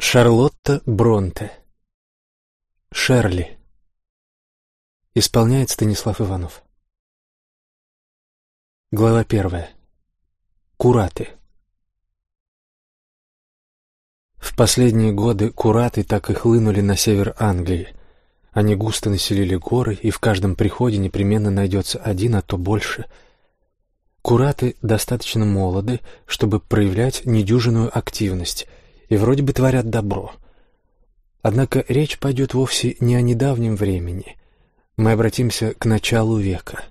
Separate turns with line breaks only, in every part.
Шарлотта Бронте. Шерли. Исполняет Станислав Иванов. Глава первая. Кураты. В последние годы кураты так и хлынули на север Англии. Они густо населили горы, и в каждом приходе непременно найдется один, а то больше. Кураты достаточно молоды, чтобы проявлять недюжинную активность — и вроде бы творят добро. Однако речь пойдет вовсе не о недавнем времени. Мы обратимся к началу века.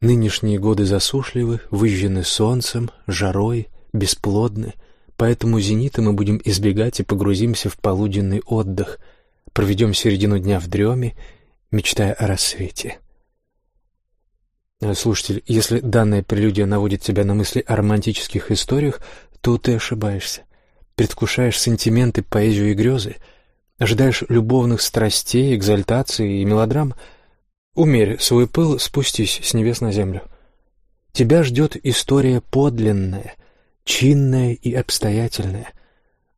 Нынешние годы засушливы, выжжены солнцем, жарой, бесплодны, поэтому зенита мы будем избегать и погрузимся в полуденный отдых, проведем середину дня в дреме, мечтая о рассвете. Слушатель, если данная прелюдия наводит тебя на мысли о романтических историях, то ты ошибаешься. Предвкушаешь сентименты, поэзию и грезы? Ожидаешь любовных страстей, экзальтации и мелодрам? Умерь свой пыл, спустись с небес на землю. Тебя ждет история подлинная, чинная и обстоятельная,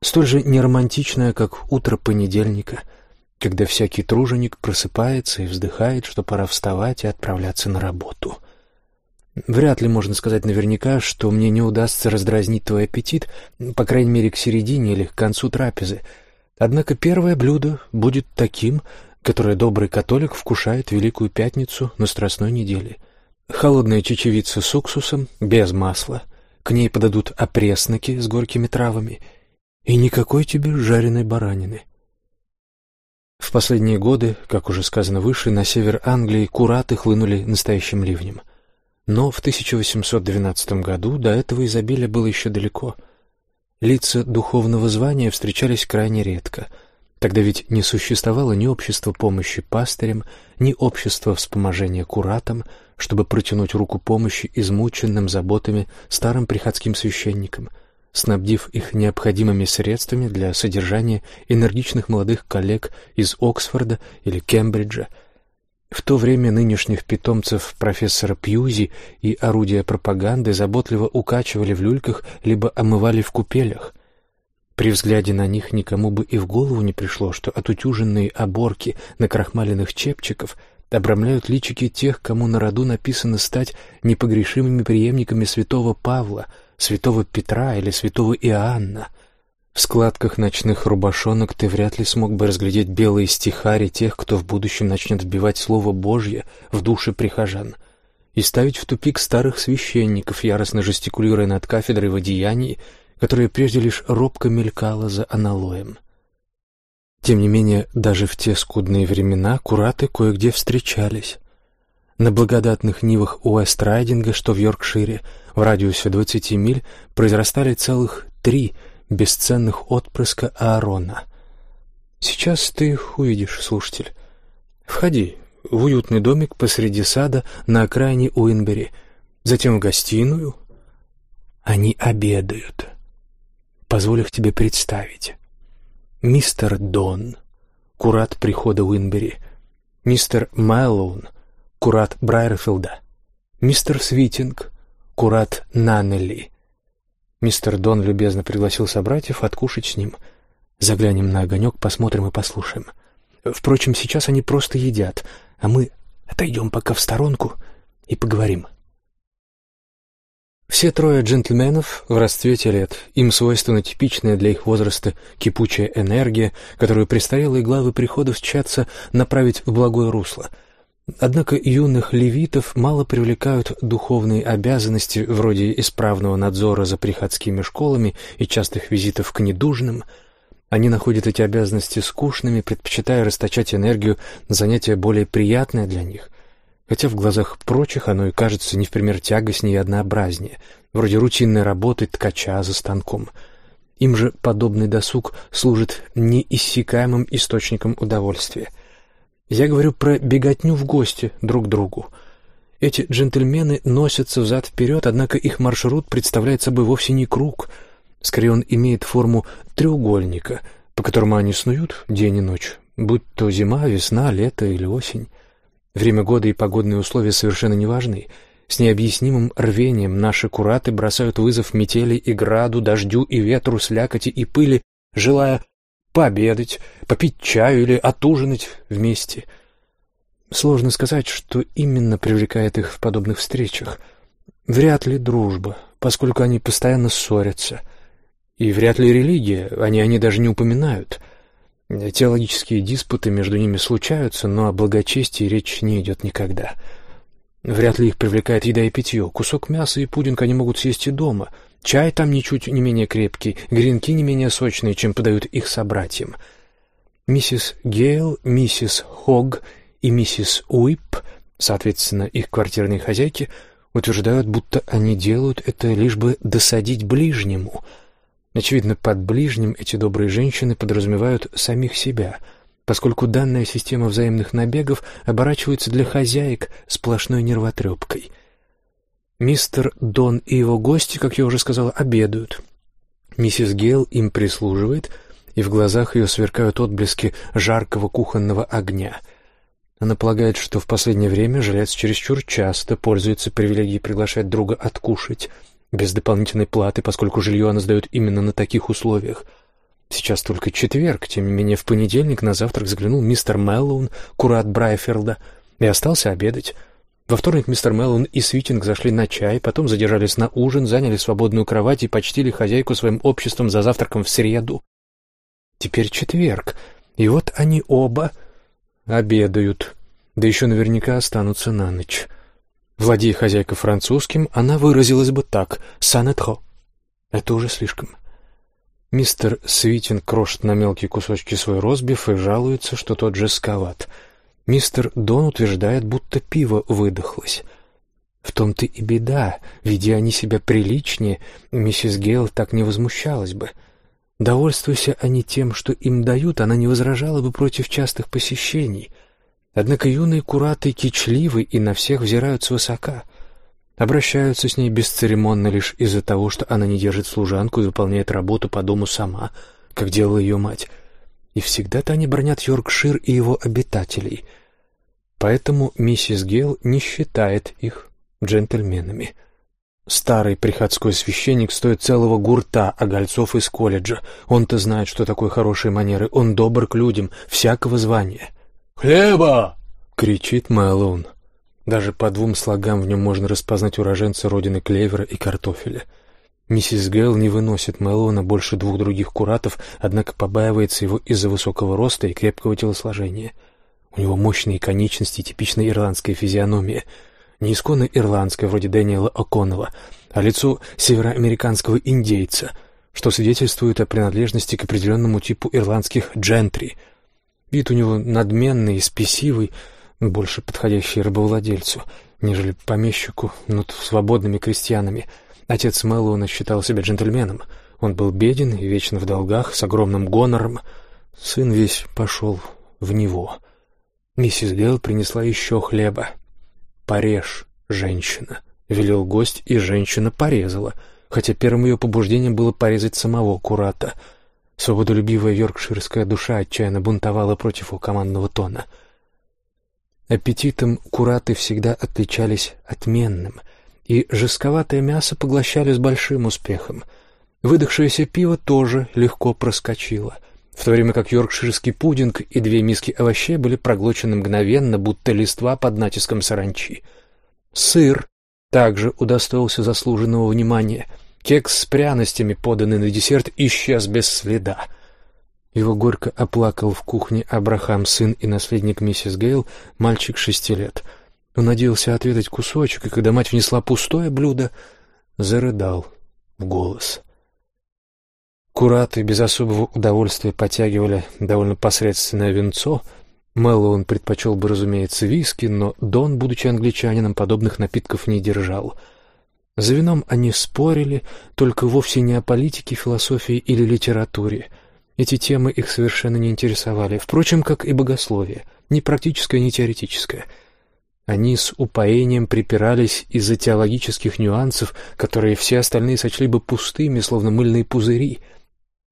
столь же неромантичная, как утро понедельника, когда всякий труженик просыпается и вздыхает, что пора вставать и отправляться на работу. Вряд ли можно сказать наверняка, что мне не удастся раздразнить твой аппетит, по крайней мере, к середине или к концу трапезы. Однако первое блюдо будет таким, которое добрый католик вкушает Великую Пятницу на Страстной неделе. Холодная чечевица с уксусом, без масла. К ней подадут опресноки с горькими травами. И никакой тебе жареной баранины. В последние годы, как уже сказано выше, на север Англии кураты хлынули настоящим ливнем — но в 1812 году до этого изобилия было еще далеко. Лица духовного звания встречались крайне редко. Тогда ведь не существовало ни общества помощи пастырям, ни общества вспоможения куратам, чтобы протянуть руку помощи измученным заботами старым приходским священникам, снабдив их необходимыми средствами для содержания энергичных молодых коллег из Оксфорда или Кембриджа – в то время нынешних питомцев профессора Пьюзи и орудия пропаганды заботливо укачивали в люльках либо омывали в купелях. При взгляде на них никому бы и в голову не пришло, что отутюженные оборки накрахмаленных чепчиков обрамляют личики тех, кому на роду написано стать непогрешимыми преемниками святого Павла, святого Петра или святого Иоанна — в складках ночных рубашонок ты вряд ли смог бы разглядеть белые стихари тех, кто в будущем начнет вбивать Слово Божье в души прихожан, и ставить в тупик старых священников, яростно жестикулируя над кафедрой в одеянии, которое прежде лишь робко мелькало за аналоем. Тем не менее, даже в те скудные времена кураты кое-где встречались. На благодатных нивах Уэст-Райдинга, что в Йоркшире, в радиусе 20 миль, произрастали целых три – бесценных отпрыска Аарона. Сейчас ты их увидишь, слушатель. Входи в уютный домик посреди сада на окраине Уинбери, затем в гостиную. Они обедают. Позволь их тебе представить. Мистер Дон, курат прихода Уинбери, мистер Мэллоун, курат Брайерфилда, мистер Свитинг, курат Наннелли, Мистер Дон любезно пригласил собратьев откушать с ним. Заглянем на огонек, посмотрим и послушаем. Впрочем, сейчас они просто едят, а мы отойдем пока в сторонку и поговорим. Все трое джентльменов в расцвете лет. Им свойственна типичная для их возраста кипучая энергия, которую престарелые главы приходов тщатся направить в благое русло — Однако юных левитов мало привлекают духовные обязанности вроде исправного надзора за приходскими школами и частых визитов к недужным. Они находят эти обязанности скучными, предпочитая расточать энергию на занятия более приятные для них, хотя в глазах прочих оно и кажется не в пример тягостнее и однообразнее, вроде рутинной работы ткача за станком. Им же подобный досуг служит неиссякаемым источником удовольствия — я говорю про беготню в гости друг к другу. Эти джентльмены носятся взад-вперед, однако их маршрут представляет собой вовсе не круг. Скорее, он имеет форму треугольника, по которому они снуют день и ночь, будь то зима, весна, лето или осень. Время года и погодные условия совершенно не важны. С необъяснимым рвением наши кураты бросают вызов метели и граду, дождю и ветру, слякоти и пыли, желая пообедать, попить чаю или отужинать вместе. Сложно сказать, что именно привлекает их в подобных встречах. Вряд ли дружба, поскольку они постоянно ссорятся. И вряд ли религия, они они даже не упоминают. Теологические диспуты между ними случаются, но о благочестии речь не идет никогда. Вряд ли их привлекает еда и питье. Кусок мяса и пудинг они могут съесть и дома. Чай там ничуть не менее крепкий, гренки не менее сочные, чем подают их собратьям. Миссис Гейл, миссис Хогг и миссис Уип, соответственно, их квартирные хозяйки, утверждают, будто они делают это лишь бы досадить ближнему — Очевидно, под ближним эти добрые женщины подразумевают самих себя, поскольку данная система взаимных набегов оборачивается для хозяек сплошной нервотрепкой. Мистер Дон и его гости, как я уже сказала, обедают. Миссис Гейл им прислуживает, и в глазах ее сверкают отблески жаркого кухонного огня. Она полагает, что в последнее время жилец чересчур часто пользуется привилегией приглашать друга откушать — без дополнительной платы, поскольку жилье она сдает именно на таких условиях. Сейчас только четверг, тем не менее в понедельник на завтрак заглянул мистер Мэллоун, курат Брайфилда, и остался обедать. Во вторник мистер Мэллоун и Свитинг зашли на чай, потом задержались на ужин, заняли свободную кровать и почтили хозяйку своим обществом за завтраком в среду. Теперь четверг, и вот они оба обедают, да еще наверняка останутся на ночь. Владея хозяйка французским, она выразилась бы так «санетро». Это уже слишком. Мистер Свитин крошит на мелкие кусочки свой розбив и жалуется, что тот жестковат. Мистер Дон утверждает, будто пиво выдохлось. В том-то и беда, ведя они себя приличнее, миссис Гейл так не возмущалась бы. Довольствуйся они тем, что им дают, она не возражала бы против частых посещений — Однако юные кураты кичливы и на всех взирают свысока. Обращаются с ней бесцеремонно лишь из-за того, что она не держит служанку и выполняет работу по дому сама, как делала ее мать. И всегда-то они бронят Йоркшир и его обитателей. Поэтому миссис Гейл не считает их джентльменами. Старый приходской священник стоит целого гурта огольцов из колледжа. Он-то знает, что такое хорошие манеры. Он добр к людям, всякого звания. «Хлеба!» — кричит Мэлоун. Даже по двум слогам в нем можно распознать уроженца родины клевера и картофеля. Миссис Гейл не выносит Мэлоуна больше двух других куратов, однако побаивается его из-за высокого роста и крепкого телосложения. У него мощные конечности и типичная ирландская физиономия. Не исконно ирландская, вроде Дэниела О'Коннелла, а лицо североамериканского индейца, что свидетельствует о принадлежности к определенному типу ирландских джентри — Вид у него надменный и спесивый, больше подходящий рабовладельцу, нежели помещику над свободными крестьянами. Отец Мэллоуна считал себя джентльменом. Он был беден и вечно в долгах, с огромным гонором. Сын весь пошел в него. Миссис Гейл принесла еще хлеба. «Порежь, женщина», — велел гость, и женщина порезала, хотя первым ее побуждением было порезать самого Курата — Свободолюбивая йоркширская душа отчаянно бунтовала против его командного тона. Аппетитом кураты всегда отличались отменным, и жестковатое мясо поглощали с большим успехом. Выдохшееся пиво тоже легко проскочило, в то время как йоркширский пудинг и две миски овощей были проглочены мгновенно, будто листва под натиском саранчи. Сыр также удостоился заслуженного внимания — Кекс с пряностями, поданный на десерт, исчез без следа. Его горько оплакал в кухне Абрахам, сын и наследник миссис Гейл, мальчик шести лет. Он надеялся отведать кусочек, и когда мать внесла пустое блюдо, зарыдал в голос. Кураты без особого удовольствия потягивали довольно посредственное винцо. Мэллоун предпочел бы, разумеется, виски, но Дон, будучи англичанином, подобных напитков не держал — за вином они спорили, только вовсе не о политике, философии или литературе. Эти темы их совершенно не интересовали, впрочем, как и богословие, ни практическое, ни теоретическое. Они с упоением припирались из-за теологических нюансов, которые все остальные сочли бы пустыми, словно мыльные пузыри.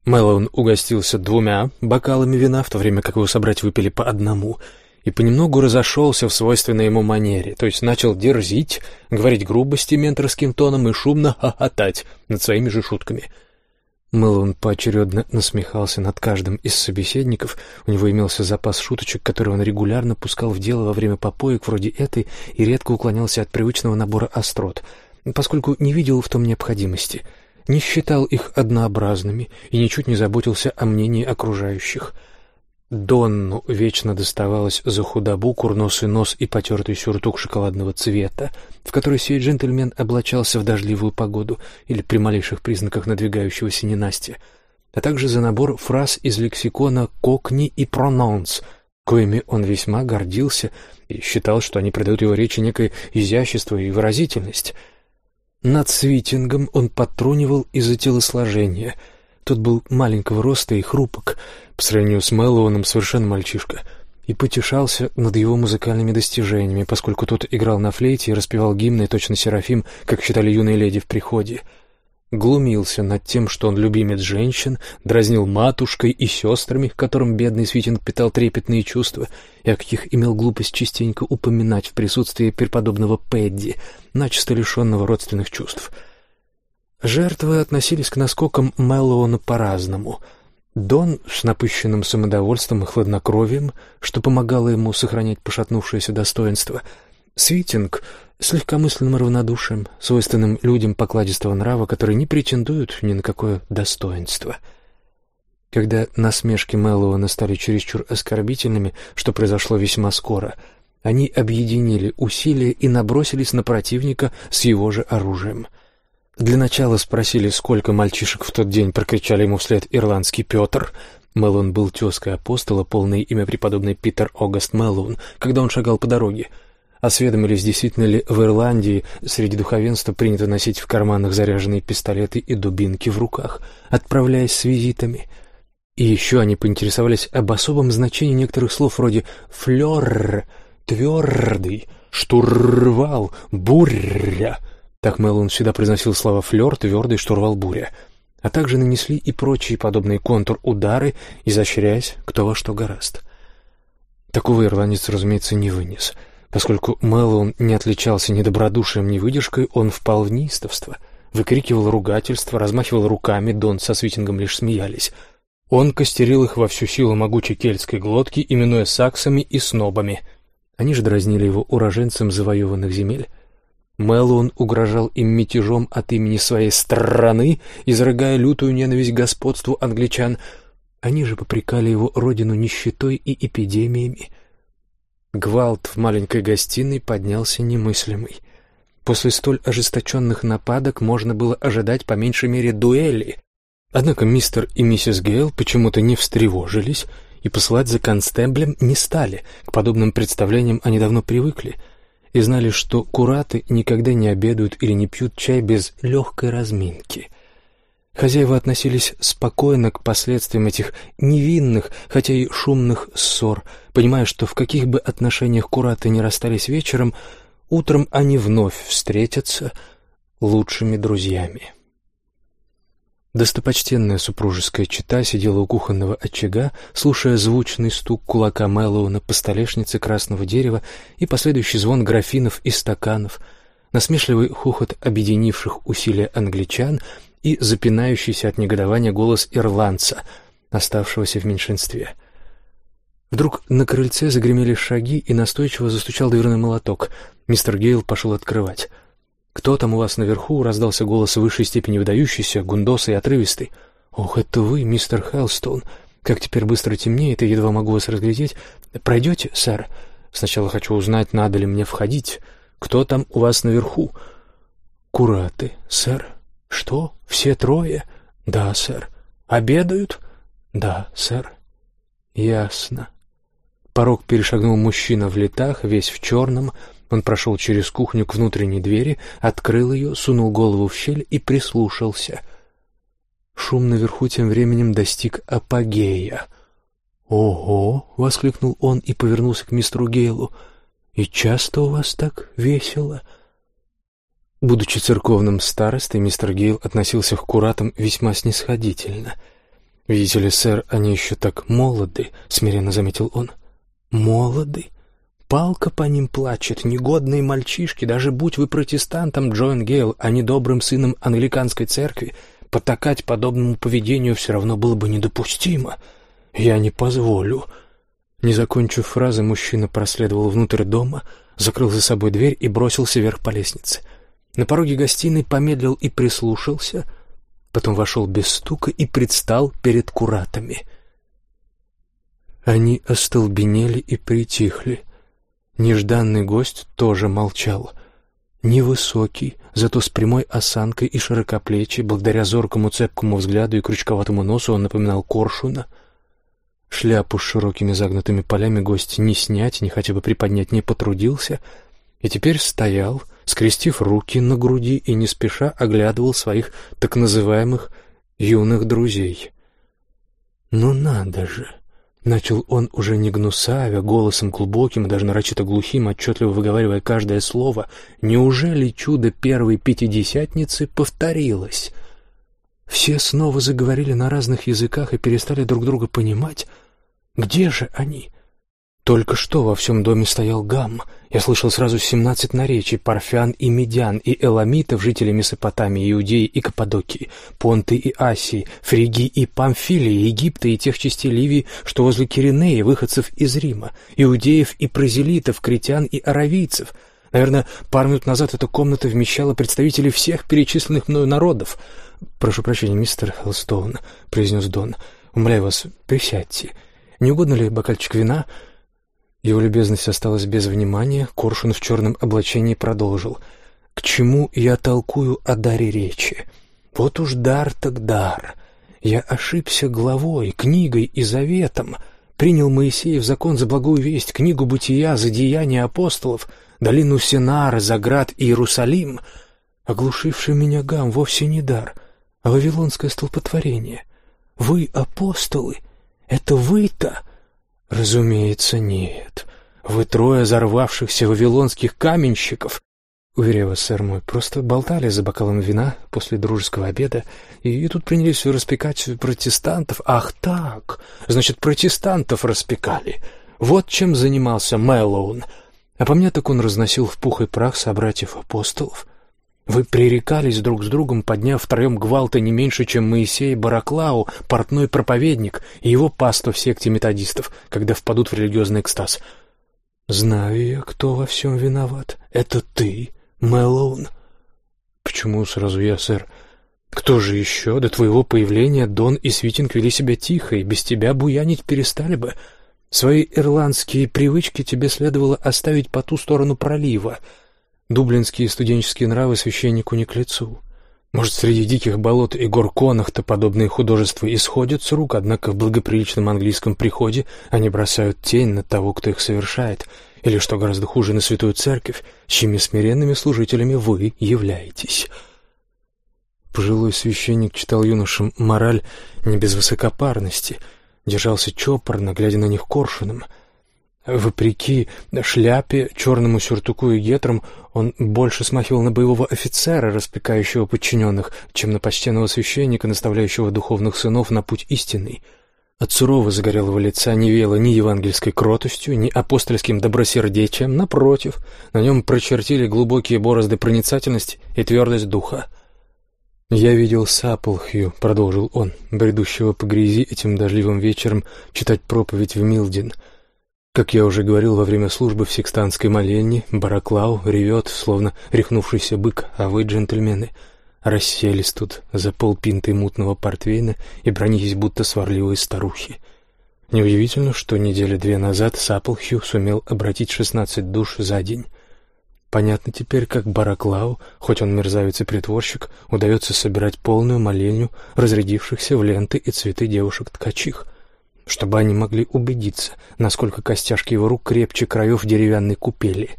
Мэллоун угостился двумя бокалами вина, в то время как его собратья выпили по одному — и понемногу разошелся в свойственной ему манере, то есть начал дерзить, говорить грубости менторским тоном и шумно хохотать над своими же шутками. Мэллоун поочередно насмехался над каждым из собеседников, у него имелся запас шуточек, которые он регулярно пускал в дело во время попоек вроде этой и редко уклонялся от привычного набора острот, поскольку не видел в том необходимости, не считал их однообразными и ничуть не заботился о мнении окружающих — Донну вечно доставалось за худобу, курносый нос и потертый сюртук шоколадного цвета, в который сей джентльмен облачался в дождливую погоду или при малейших признаках надвигающегося ненастья, а также за набор фраз из лексикона «кокни» и «пронаунс», коими он весьма гордился и считал, что они придают его речи некое изящество и выразительность. Над свитингом он подтрунивал из-за телосложения — тот был маленького роста и хрупок, по сравнению с Мэллоуном совершенно мальчишка, и потешался над его музыкальными достижениями, поскольку тот играл на флейте и распевал гимны точно Серафим, как считали юные леди в приходе. Глумился над тем, что он любимец женщин, дразнил матушкой и сестрами, к которым бедный Свитинг питал трепетные чувства, и о каких имел глупость частенько упоминать в присутствии преподобного Пэдди, начисто лишенного родственных чувств — Жертвы относились к наскокам Мэллоуна по-разному. Дон с напыщенным самодовольством и хладнокровием, что помогало ему сохранять пошатнувшееся достоинство. Свитинг с легкомысленным равнодушием, свойственным людям покладистого нрава, которые не претендуют ни на какое достоинство. Когда насмешки Мэллоуна стали чересчур оскорбительными, что произошло весьма скоро, они объединили усилия и набросились на противника с его же оружием — для начала спросили, сколько мальчишек в тот день прокричали ему вслед ирландский Петр. Мэллоун был тезкой апостола, полное имя преподобный Питер Огаст Мэллоун, когда он шагал по дороге. Осведомились, действительно ли в Ирландии среди духовенства принято носить в карманах заряженные пистолеты и дубинки в руках, отправляясь с визитами. И еще они поинтересовались об особом значении некоторых слов вроде «флёр», «твердый», «штурвал», «буря», так Мэллоун всегда произносил слова «флёр», «твердый», «штурвал», «буря». А также нанесли и прочие подобные контур-удары, изощряясь кто во что гораст. Такого ирландец, разумеется, не вынес. Поскольку Мэллоун не отличался ни добродушием, ни выдержкой, он впал в неистовство. Выкрикивал ругательства, размахивал руками, Дон со Свитингом лишь смеялись. Он костерил их во всю силу могучей кельтской глотки, именуя саксами и снобами. Они же дразнили его уроженцем завоеванных земель, Мэллоун угрожал им мятежом от имени своей страны, изрыгая лютую ненависть к господству англичан. Они же попрекали его родину нищетой и эпидемиями. Гвалт в маленькой гостиной поднялся немыслимый. После столь ожесточенных нападок можно было ожидать по меньшей мере дуэли. Однако мистер и миссис Гейл почему-то не встревожились и посылать за констеблем не стали. К подобным представлениям они давно привыкли — и знали, что кураты никогда не обедают или не пьют чай без легкой разминки. Хозяева относились спокойно к последствиям этих невинных, хотя и шумных ссор, понимая, что в каких бы отношениях кураты не расстались вечером, утром они вновь встретятся лучшими друзьями. Достопочтенная супружеская чета сидела у кухонного очага, слушая звучный стук кулака Мэллоуна по столешнице красного дерева и последующий звон графинов и стаканов, насмешливый хохот объединивших усилия англичан и запинающийся от негодования голос ирландца, оставшегося в меньшинстве. Вдруг на крыльце загремели шаги и настойчиво застучал дверной молоток. Мистер Гейл пошел открывать — «Кто там у вас наверху?» — раздался голос в высшей степени выдающийся, гундосый и отрывистый. «Ох, это вы, мистер Хелстон. Как теперь быстро темнеет, и едва могу вас разглядеть. Пройдете, сэр? Сначала хочу узнать, надо ли мне входить. Кто там у вас наверху?» «Кураты, сэр». «Что? Все трое?» «Да, сэр». «Обедают?» «Да, сэр». «Ясно». Порог перешагнул мужчина в летах, весь в черном, он прошел через кухню к внутренней двери, открыл ее, сунул голову в щель и прислушался. Шум наверху тем временем достиг апогея. «Ого!» — воскликнул он и повернулся к мистеру Гейлу. «И часто у вас так весело?» Будучи церковным старостой, мистер Гейл относился к куратам весьма снисходительно. «Видите ли, сэр, они еще так молоды», — смиренно заметил он. «Молоды? Палка по ним плачет, негодные мальчишки, даже будь вы протестантом, Джоэн Гейл, а не добрым сыном англиканской церкви, потакать подобному поведению все равно было бы недопустимо. Я не позволю». Не закончив фразы, мужчина проследовал внутрь дома, закрыл за собой дверь и бросился вверх по лестнице. На пороге гостиной помедлил и прислушался, потом вошел без стука и предстал перед куратами. Они остолбенели и притихли. Нежданный гость тоже молчал. Невысокий, зато с прямой осанкой и широкоплечий, благодаря зоркому цепкому взгляду и крючковатому носу он напоминал коршуна — Шляпу с широкими загнутыми полями гость ни снять, ни хотя бы приподнять не потрудился, и теперь стоял, скрестив руки на груди и не спеша оглядывал своих так называемых юных друзей. «Ну надо же!» — начал он уже не гнусавя, голосом глубоким, даже нарочито глухим, отчетливо выговаривая каждое слово. «Неужели чудо первой пятидесятницы повторилось?» Все снова заговорили на разных языках и перестали друг друга понимать — где же они? Только что во всем доме стоял гам. Я слышал сразу семнадцать наречий, парфян и медян, и эламитов, жителей Месопотамии, Иудеи и Каппадокии, Понты и Асии, Фригии и Памфилии, Египта и тех частей Ливии, что возле Киринеи, выходцев из Рима, иудеев и прозелитов, критян и аравийцев. Наверное, пару минут назад эта комната вмещала представителей всех перечисленных мною народов. «Прошу прощения, мистер Хелстоун», — произнес Дон. «Умоляю вас, присядьте». Не угодно ли бокальчик вина?» Его любезность осталась без внимания, Коршун в черном облачении продолжил. «К чему я толкую о даре речи? Вот уж дар так дар. Я ошибся главой, книгой и заветом. Принял Моисеев закон за благую весть, книгу бытия за деяния апостолов, долину Синара, за град Иерусалим. Оглушивший меня гам вовсе не дар, а вавилонское столпотворение. Вы, апостолы, — это вы-то? Разумеется, нет. Вы трое взорвавшихся вавилонских каменщиков. Уверяю вас, сэр мой, просто болтали за бокалом вина после дружеского обеда, и тут принялись распекать протестантов. Ах так, значит, протестантов распекали. Вот чем занимался Мэллоун. А по мне так он разносил в пух и прах собратьев-апостолов. Вы пререкались друг с другом, подняв втроем гвалта не меньше, чем Моисей Бараклау, портной проповедник, и его паства в секте методистов, когда впадут в религиозный экстаз. Знаю я, кто во всем виноват. Это ты, Мэллоун. Почему сразу я, сэр? Кто же еще? До твоего появления Дон и Свитинг вели себя тихо, и без тебя буянить перестали бы. Свои ирландские привычки тебе следовало оставить по ту сторону пролива — Дублинские студенческие нравы священнику не к лицу. Может, среди диких болот и гор Конахта подобные художества исходят с рук, однако в благоприличном английском приходе они бросают тень на того, кто их совершает, или, что гораздо хуже, на святую церковь, чьими смиренными служителями вы являетесь. Пожилой священник читал юношам мораль не без высокопарности, держался чопорно, глядя на них коршуном — Вопреки шляпе, черному сюртуку и гетрам, он больше смахивал на боевого офицера, распекающего подчиненных, чем на почтенного священника, наставляющего духовных сынов на путь истинный. От сурово загорелого лица не веяло ни евангельской кротостью, ни апостольским добросердечием, напротив, на нем прочертили глубокие борозды проницательности и твердость духа. «Я видел Саплхью», — продолжил он, бредущего по грязи этим дождливым вечером читать проповедь в Милдин — как я уже говорил во время службы в секстанской молельне, Бараклау ревет, словно рехнувшийся бык, а вы, джентльмены, расселись тут за полпинты мутного портвейна и бронитесь, будто сварливые старухи. Неудивительно, что недели две назад Саплхью сумел обратить шестнадцать душ за день. Понятно теперь, как Бараклау, хоть он мерзавец и притворщик, удается собирать полную молельню разрядившихся в ленты и цветы девушек-ткачих чтобы они могли убедиться, насколько костяшки его рук крепче краев деревянной купели.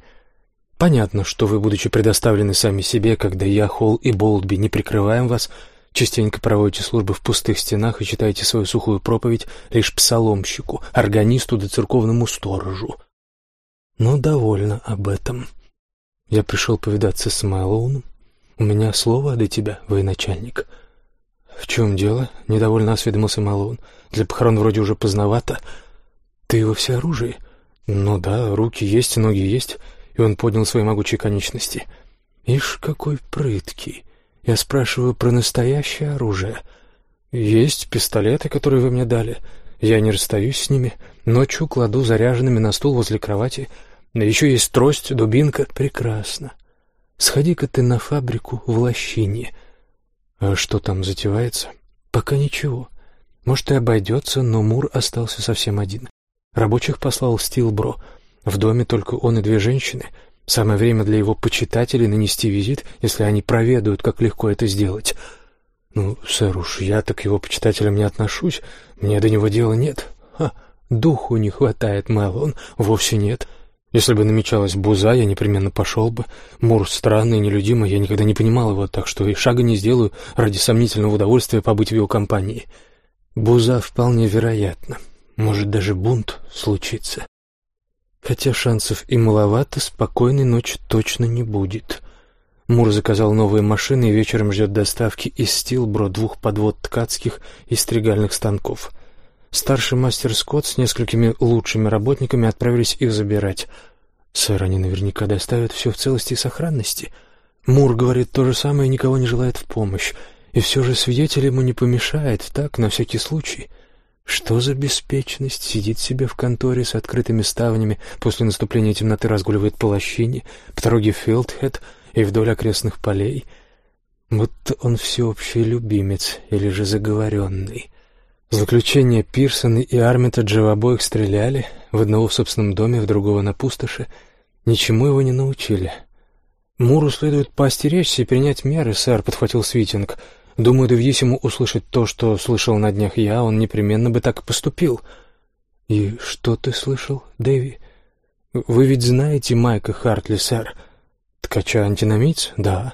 Понятно, что вы, будучи предоставлены сами себе, когда я, Холл и Болдби не прикрываем вас, частенько проводите службы в пустых стенах и читаете свою сухую проповедь лишь псаломщику, органисту да церковному сторожу. Но довольно об этом. Я пришел повидаться с Мэллоуном. У меня слово до тебя, военачальник. В чем дело? Недовольно осведомился Мэллоун. Для похорон вроде уже поздновато. Ты во всеоружии? Ну да, руки есть, ноги есть. И он поднял свои могучие конечности. Ишь, какой прыткий. Я спрашиваю про настоящее оружие. Есть пистолеты, которые вы мне дали. Я не расстаюсь с ними. Ночью кладу заряженными на стул возле кровати. Еще есть трость, дубинка. Прекрасно. Сходи-ка ты на фабрику в Лощине. А что там затевается? Пока ничего. Может, и обойдется, но Мур остался совсем один. Рабочих послал Стилбро. В доме только он и две женщины. Самое время для его почитателей нанести визит, если они проведают, как легко это сделать. Ну, сэр, уж я так к его почитателям не отношусь. Мне до него дела нет. Ха, духу не хватает, Мэллон. Вовсе нет. Если бы намечалась буза, я непременно пошел бы. Мур странный, нелюдимый, я никогда не понимал его, так что и шага не сделаю ради сомнительного удовольствия побыть в его компании. Буза вполне вероятно. Может, даже бунт случится. Хотя шансов и маловато, спокойной ночи точно не будет. Мур заказал новые машины и вечером ждет доставки из Стилбро двух подвод ткацких и стригальных станков. Старший мастер Скотт с несколькими лучшими работниками отправились их забирать. Сэр, они наверняка доставят все в целости и сохранности. Мур говорит то же самое и никого не желает в помощь. И все же свидетель ему не помешает, так, на всякий случай. Что за беспечность? Сидит себе в конторе с открытыми ставнями, после наступления темноты разгуливает по лощине, по дороге Филдхед и вдоль окрестных полей. Будто он всеобщий любимец или же заговоренный. Заключение Пирсона и Армитеджа в обоих стреляли, в одного в собственном доме, в другого на пустоши. Ничему его не научили. Муру следует поостеречься и принять меры, сэр, — подхватил Свитинг. Думаю, доведись ему услышать то, что слышал на днях я, он непременно бы так и поступил. И что ты слышал, Дэви? Вы ведь знаете Майка Хартли, сэр? Ткача-антиномийц? Да.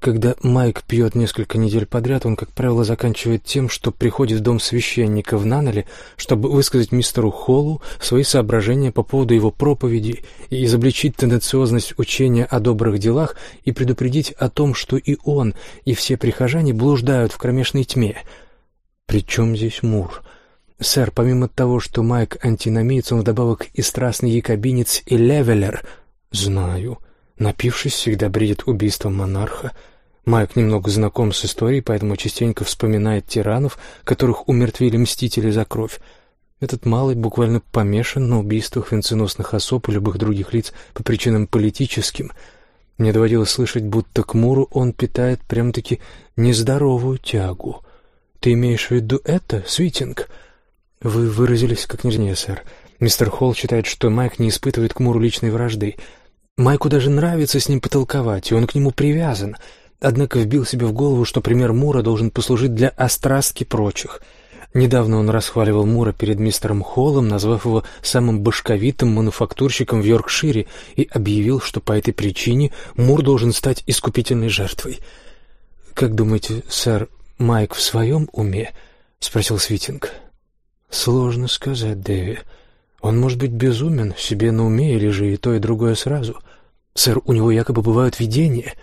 Когда Майк пьет несколько недель подряд, он, как правило, заканчивает тем, что приходит в дом священника в Наноле, чтобы высказать мистеру Холлу свои соображения по поводу его проповеди и изобличить тенденциозность учения о добрых делах и предупредить о том, что и он, и все прихожане блуждают в кромешной тьме. Причем здесь Мур? Сэр, помимо того, что Майк антиномиец, он вдобавок и страстный якобинец и левелер. Знаю. Напившись, всегда бредит убийством монарха. Майк немного знаком с историей, поэтому частенько вспоминает тиранов, которых умертвили мстители за кровь. Этот малый буквально помешан на убийствах венценосных особ и любых других лиц по причинам политическим. Мне доводилось слышать, будто к Муру он питает прям-таки нездоровую тягу. Ты имеешь в виду это, Свитинг? Вы выразились как нежнее, сэр. Мистер Холл считает, что Майк не испытывает к Муру личной вражды. Майку даже нравится с ним потолковать, и он к нему привязан — однако вбил себе в голову, что пример Мура должен послужить для острастки прочих. Недавно он расхваливал Мура перед мистером Холлом, назвав его самым башковитым мануфактурщиком в Йоркшире, и объявил, что по этой причине Мур должен стать искупительной жертвой. «Как думаете, сэр, Майк в своем уме?» — спросил Свитинг. «Сложно сказать, Дэви. Он может быть безумен, себе на уме или же и то, и другое сразу. Сэр, у него якобы бывают видения».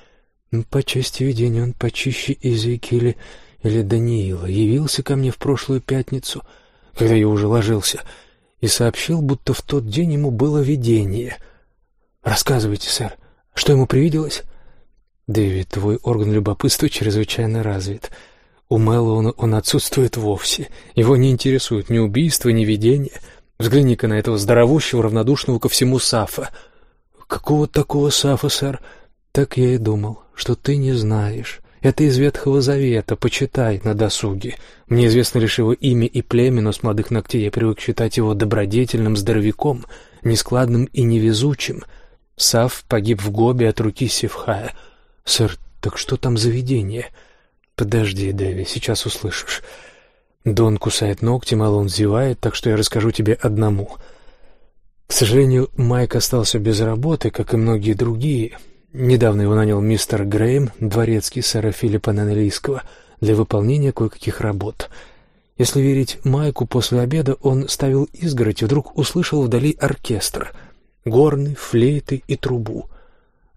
Ну, по части видения он почище Иезекииля или Даниила. Явился ко мне в прошлую пятницу, когда я уже ложился, и сообщил, будто в тот день ему было видение. Рассказывайте, сэр, что ему привиделось? Дэвид, твой орган любопытства чрезвычайно развит. У Мэллоуна он отсутствует вовсе. Его не интересует ни убийство, ни видение. Взгляни-ка на этого здоровущего, равнодушного ко всему Сафа. Какого такого Сафа, сэр? Так я и думал что ты не знаешь. Это из Ветхого Завета, почитай на досуге. Мне известно лишь его имя и племя, но с молодых ногтей я привык считать его добродетельным здоровяком, нескладным и невезучим. Сав погиб в Гобе от руки Севхая. Сэр, так что там за видение? Подожди, Дэви, сейчас услышишь. Дон кусает ногти, Малон зевает, так что я расскажу тебе одному. К сожалению, Майк остался без работы, как и многие другие. Недавно его нанял мистер Грейм, дворецкий сэра Филиппа Нанелийского, для выполнения кое-каких работ. Если верить Майку, после обеда он ставил изгородь и вдруг услышал вдали оркестр, горны, флейты и трубу.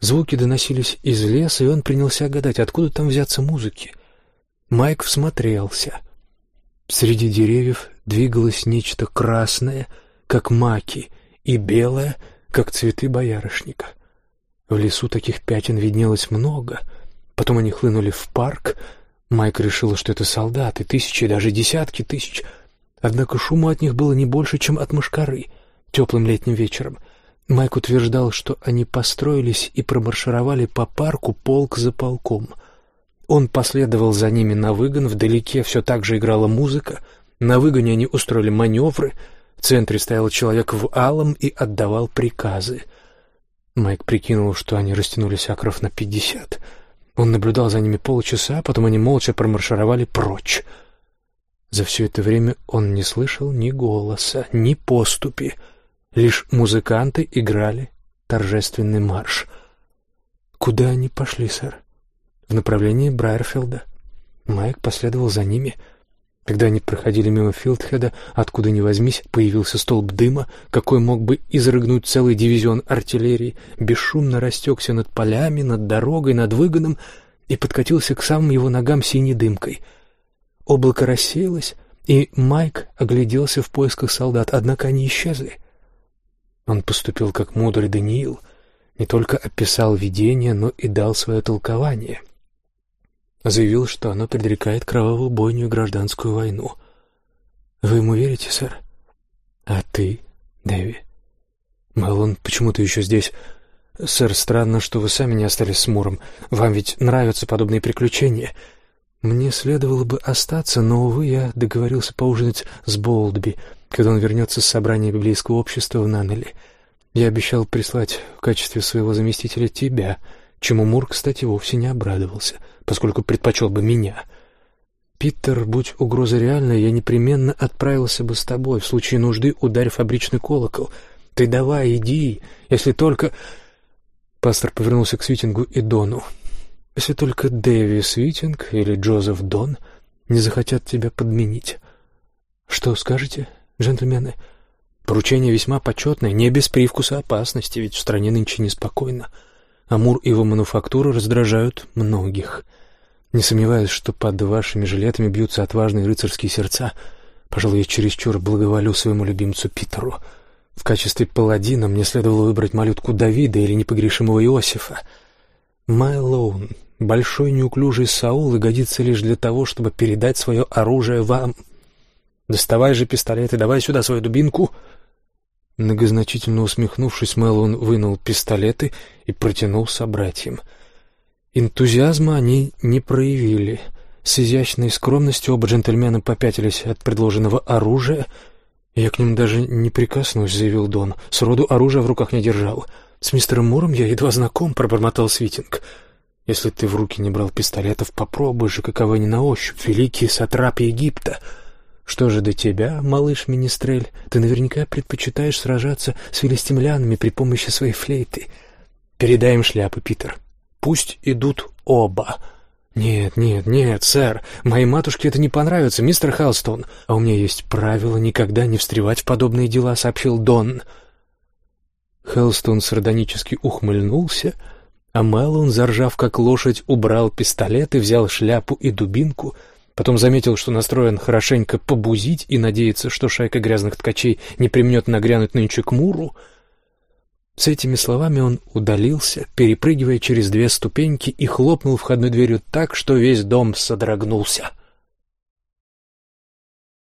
Звуки доносились из леса, и он принялся гадать, откуда там взяться музыки. Майк всмотрелся. Среди деревьев двигалось нечто красное, как маки, и белое, как цветы боярышника. В лесу таких пятен виднелось много. Потом они хлынули в парк. Майк решил, что это солдаты, тысячи, даже десятки тысяч. Однако шума от них было не больше, чем от мышкары теплым летним вечером. Майк утверждал, что они построились и промаршировали по парку полк за полком. Он последовал за ними на выгон, вдалеке все так же играла музыка, на выгоне они устроили маневры, в центре стоял человек в алом и отдавал приказы. Майк прикинул, что они растянулись акров на пятьдесят — он наблюдал за ними полчаса, потом они молча промаршировали прочь. За все это время он не слышал ни голоса, ни поступи. Лишь музыканты играли торжественный марш. Куда они пошли, сэр? В направлении Брайерфилда. Майк последовал за ними — когда они проходили мимо Филдхеда, откуда ни возьмись, появился столб дыма, какой мог бы изрыгнуть целый дивизион артиллерии, бесшумно растекся над полями, над дорогой, над выгоном и подкатился к самым его ногам синей дымкой. Облако рассеялось, и Майк огляделся в поисках солдат, однако они исчезли. Он поступил как мудрый Даниил, не только описал видение, но и дал свое толкование — Заявил, что оно предрекает кровавую бойню и гражданскую войну. Вы ему верите, сэр? А ты, Дэви? Мэлон почему-то еще здесь. Сэр, странно, что вы сами не остались с Муром. Вам ведь нравятся подобные приключения. Мне следовало бы остаться, но, увы, я договорился поужинать с Болдби, когда он вернется с собрания библейского общества в Наннеле. Я обещал прислать в качестве своего заместителя тебя, чему Мур, кстати, вовсе не обрадовался — поскольку предпочел бы меня. Питер, будь угроза реальной, я непременно отправился бы с тобой. В случае нужды ударь фабричный колокол. Ты давай, иди, если только...» Пастор повернулся к Свитингу и Дону. «Если только Дэви Свитинг или Джозеф Дон не захотят тебя подменить. Что скажете, джентльмены?» Поручение весьма почетное, не без привкуса опасности, ведь в стране нынче неспокойно. Амур и его мануфактуры раздражают многих. Не сомневаюсь, что под вашими жилетами бьются отважные рыцарские сердца. Пожалуй, я чересчур благоволю своему любимцу Питеру. В качестве паладина мне следовало выбрать малютку Давида или непогрешимого Иосифа. Майлоун, большой неуклюжий Саул, и годится лишь для того, чтобы передать свое оружие вам. Доставай же пистолет и давай сюда свою дубинку. Многозначительно усмехнувшись, Мэллоун вынул пистолеты и протянул собратьям — Энтузиазма они не проявили. С изящной скромностью оба джентльмена попятились от предложенного оружия. «Я к ним даже не прикоснусь», — заявил Дон. «Сроду оружия в руках не держал. С мистером Муром я едва знаком», — пробормотал Свитинг. «Если ты в руки не брал пистолетов, попробуй же, каковы они на ощупь, великие сатрапы Египта». «Что же до тебя, малыш Министрель? Ты наверняка предпочитаешь сражаться с филистимлянами при помощи своей флейты. Передай им шляпы, Питер. Пусть идут оба. Нет, нет, нет, сэр, моей матушке это не понравится, мистер Халстон. А у меня есть правило никогда не встревать в подобные дела, сообщил Дон. Хелстон сардонически ухмыльнулся, а Мэллоун, заржав как лошадь, убрал пистолет и взял шляпу и дубинку, потом заметил, что настроен хорошенько побузить и надеется, что шайка грязных ткачей не примнет нагрянуть нынче к Муру — с этими словами он удалился, перепрыгивая через две ступеньки и хлопнул входной дверью так, что весь дом содрогнулся.